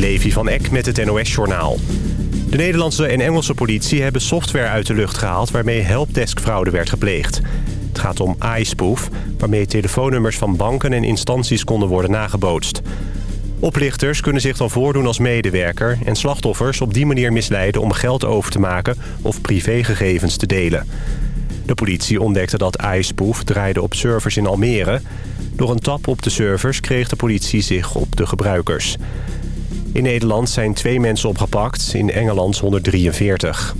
Levi van Eck met het NOS-journaal. De Nederlandse en Engelse politie hebben software uit de lucht gehaald... waarmee helpdeskfraude werd gepleegd. Het gaat om iSpoof, waarmee telefoonnummers van banken en instanties konden worden nagebootst. Oplichters kunnen zich dan voordoen als medewerker... en slachtoffers op die manier misleiden om geld over te maken... of privégegevens te delen. De politie ontdekte dat iSpoof draaide op servers in Almere. Door een tap op de servers kreeg de politie zich op de gebruikers. In Nederland zijn twee mensen opgepakt, in Engeland 143.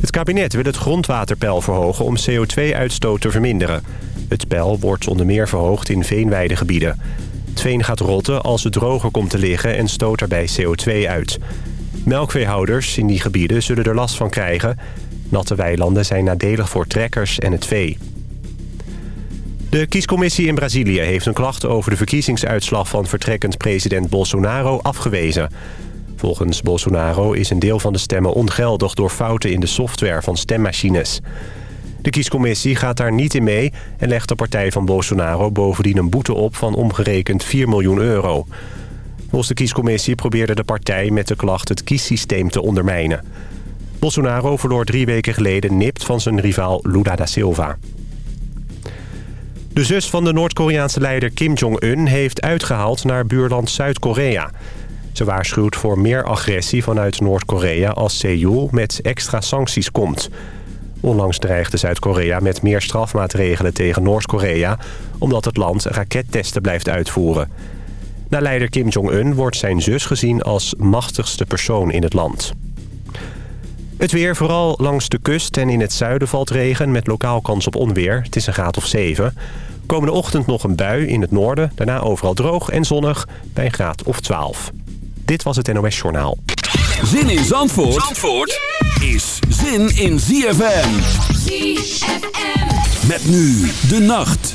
Het kabinet wil het grondwaterpeil verhogen om CO2-uitstoot te verminderen. Het peil wordt onder meer verhoogd in veenweidegebieden. Het veen gaat rotten als het droger komt te liggen en stoot daarbij CO2 uit. Melkveehouders in die gebieden zullen er last van krijgen. Natte weilanden zijn nadelig voor trekkers en het vee. De kiescommissie in Brazilië heeft een klacht over de verkiezingsuitslag van vertrekkend president Bolsonaro afgewezen. Volgens Bolsonaro is een deel van de stemmen ongeldig door fouten in de software van stemmachines. De kiescommissie gaat daar niet in mee en legt de partij van Bolsonaro bovendien een boete op van omgerekend 4 miljoen euro. Volgens de kiescommissie probeerde de partij met de klacht het kiessysteem te ondermijnen. Bolsonaro verloor drie weken geleden nipt van zijn rivaal Lula da Silva. De zus van de Noord-Koreaanse leider Kim Jong-un heeft uitgehaald naar buurland Zuid-Korea. Ze waarschuwt voor meer agressie vanuit Noord-Korea als Seoul met extra sancties komt. Onlangs dreigde Zuid-Korea met meer strafmaatregelen tegen Noord-Korea... omdat het land rakettesten blijft uitvoeren. Na leider Kim Jong-un wordt zijn zus gezien als machtigste persoon in het land. Het weer, vooral langs de kust en in het zuiden valt regen... met lokaal kans op onweer. Het is een graad of 7. Komende ochtend nog een bui in het noorden. Daarna overal droog en zonnig bij een graad of 12. Dit was het NOS Journaal. Zin in Zandvoort, Zandvoort is zin in ZFM. ZFM. Met nu de nacht.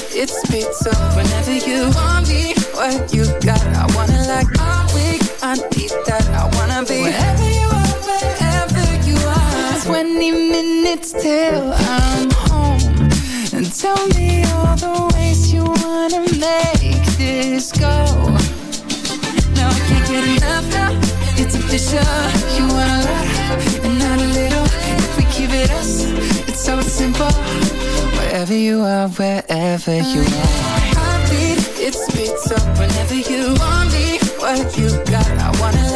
it speeds up whenever you want me. What you got, I wanna like. I'm weak, I need that. I wanna be wherever you are, wherever you are. 20 minutes till I'm home. And tell me all the ways you wanna make this go. No, I can't get enough now. It's official. You want a If it us, it's so simple. Wherever you are, wherever you are. Heartbeat, it speeds up whenever you want me. What you got, I wanna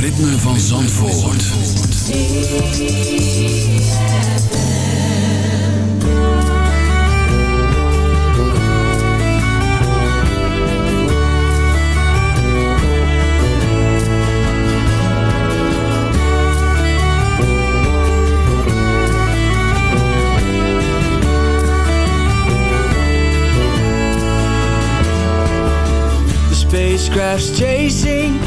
ritme van Zandvoort. Spacecraft's chasing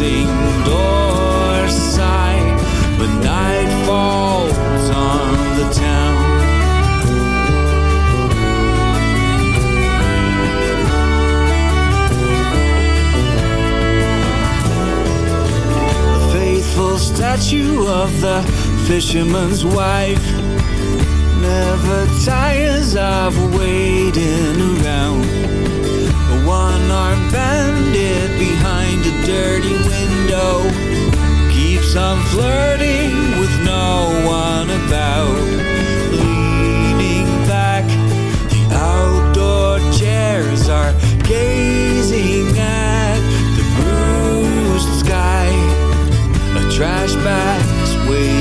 closing doors sigh when night falls on the town. The faithful statue of the fisherman's wife never tires of waiting around. A one-armed bandit behind dirty window keeps on flirting with no one about. Leaning back, the outdoor chairs are gazing at the bruised sky. A trash bag's waiting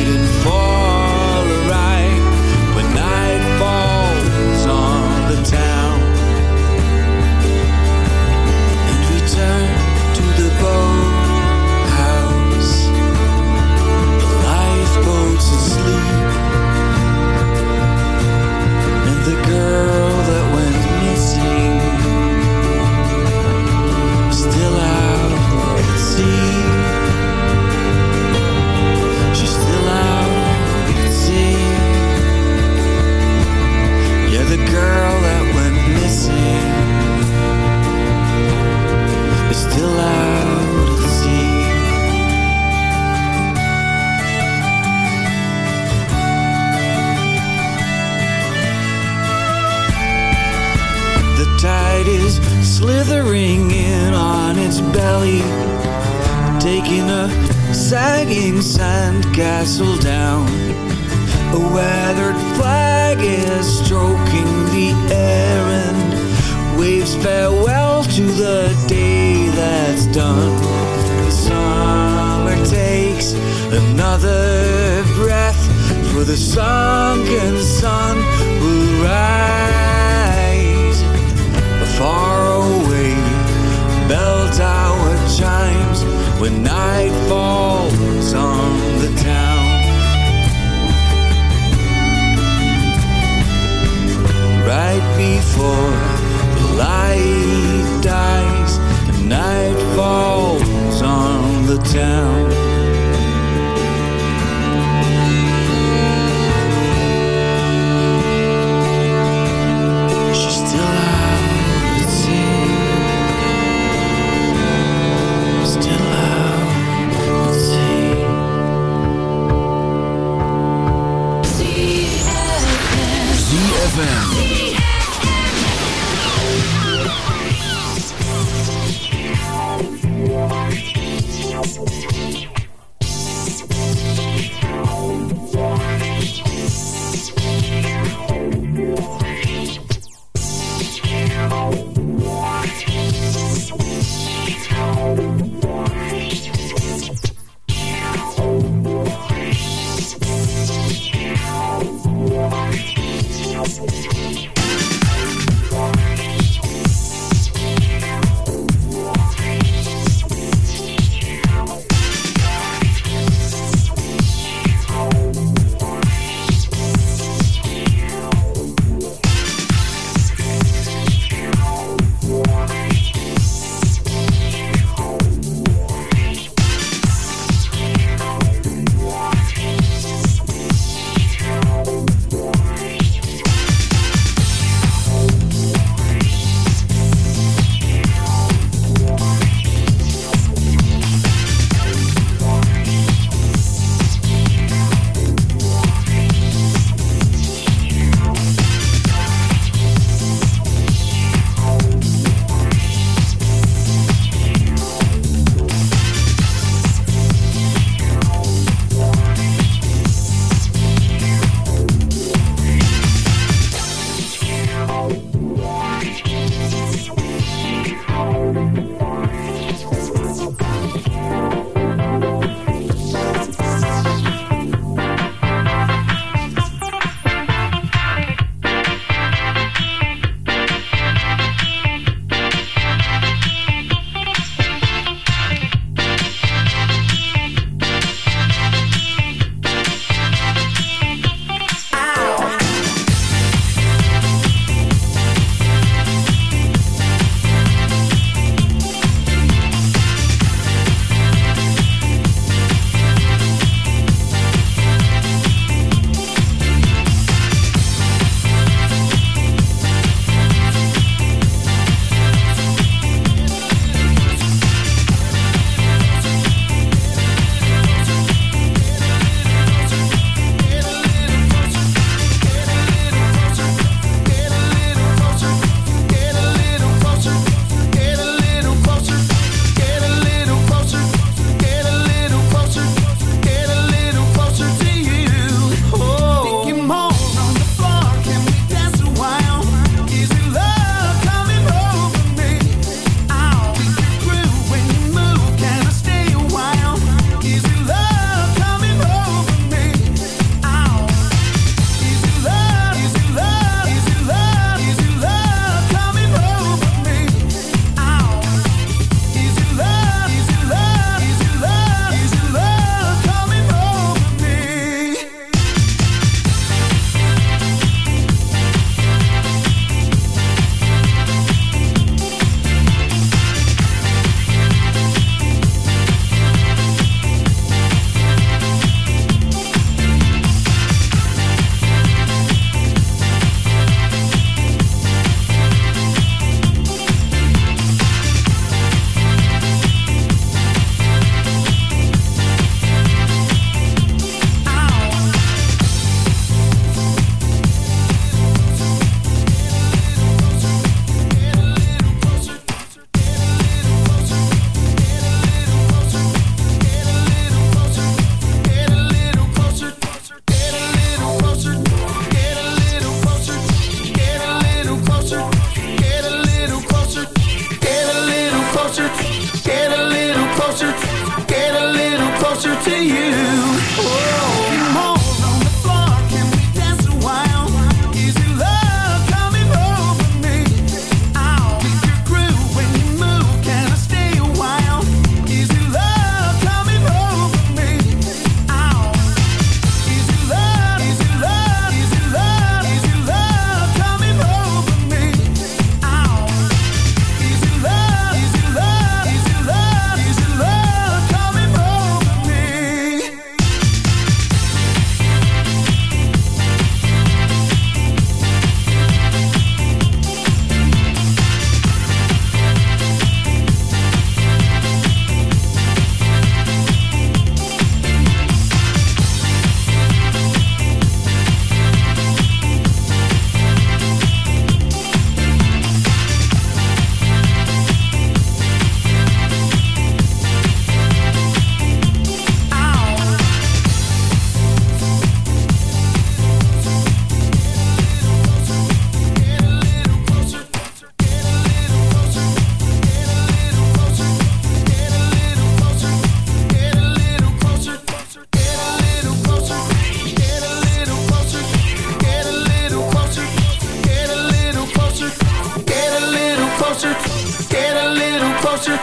closer, get a little closer,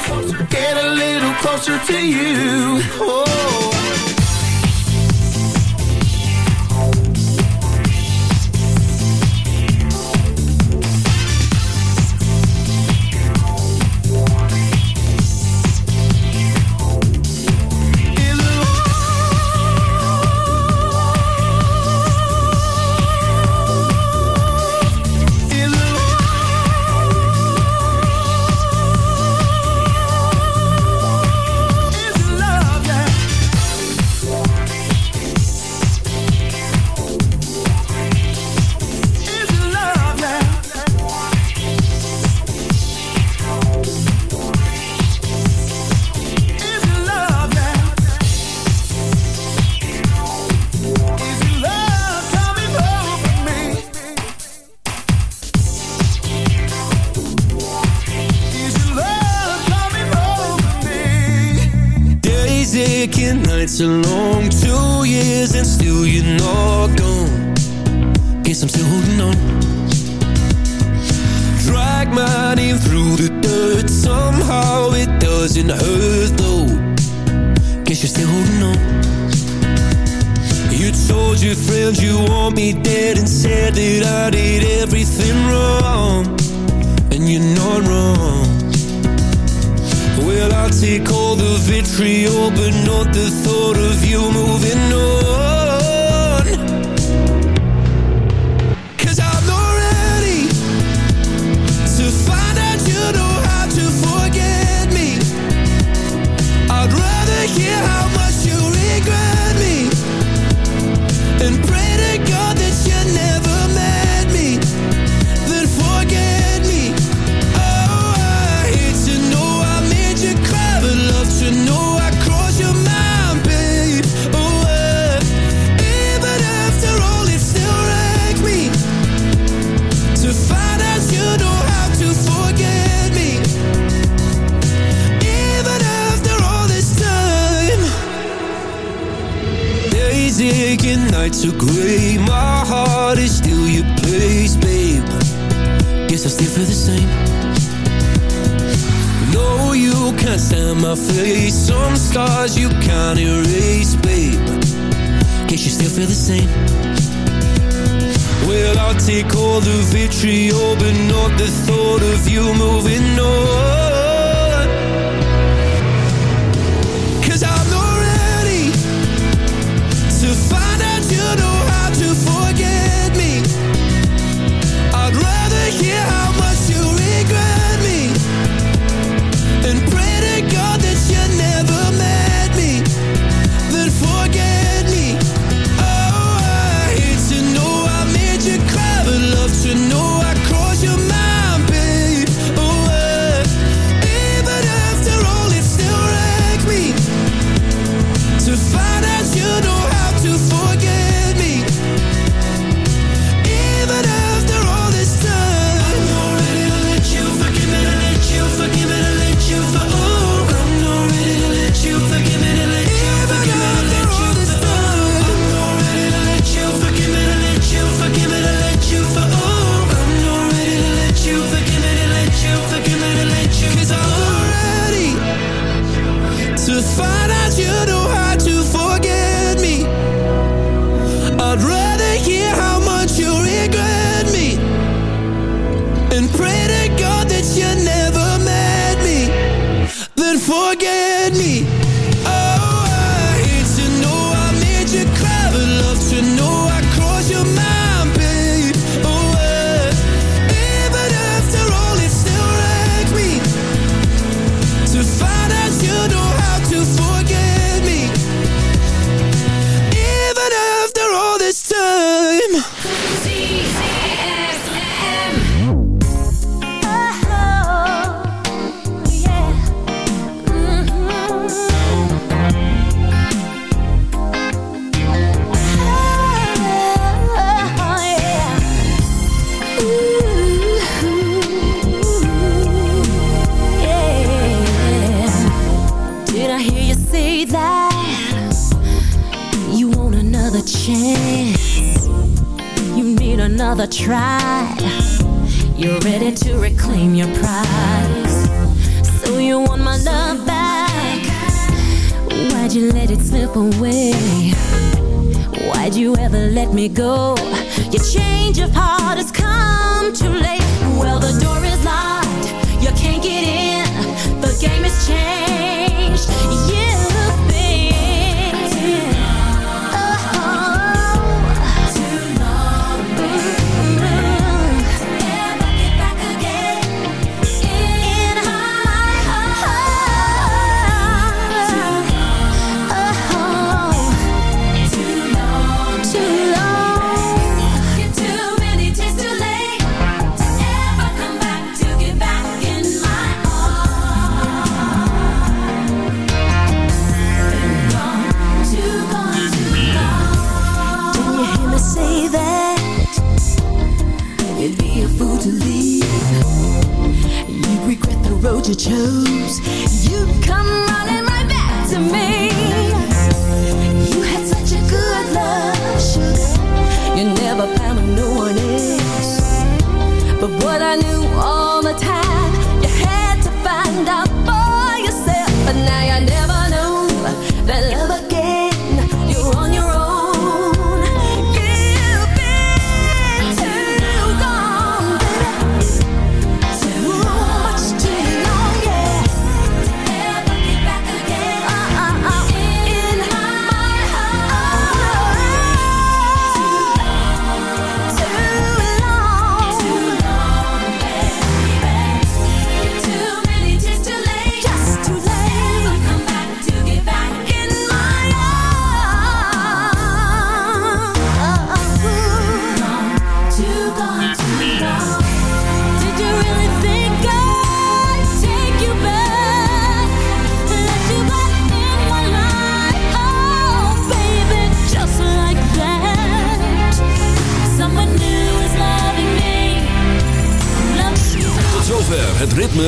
get a little closer to you. Oh.